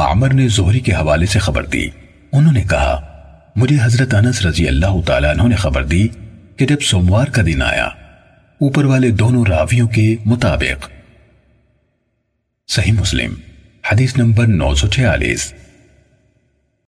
معمر نے زہری کے حوالے سے خبر دی۔ انہوں نے کہا، مجھے حضرت انس رضی اللہ تعالیٰ عنہ نے خبر دی کہ جب سوموار کا دن آیا، اوپر والے دونوں راویوں کے مطابق۔ صحیح مسلم، حدیث نمبر نو سو چھیالیس۔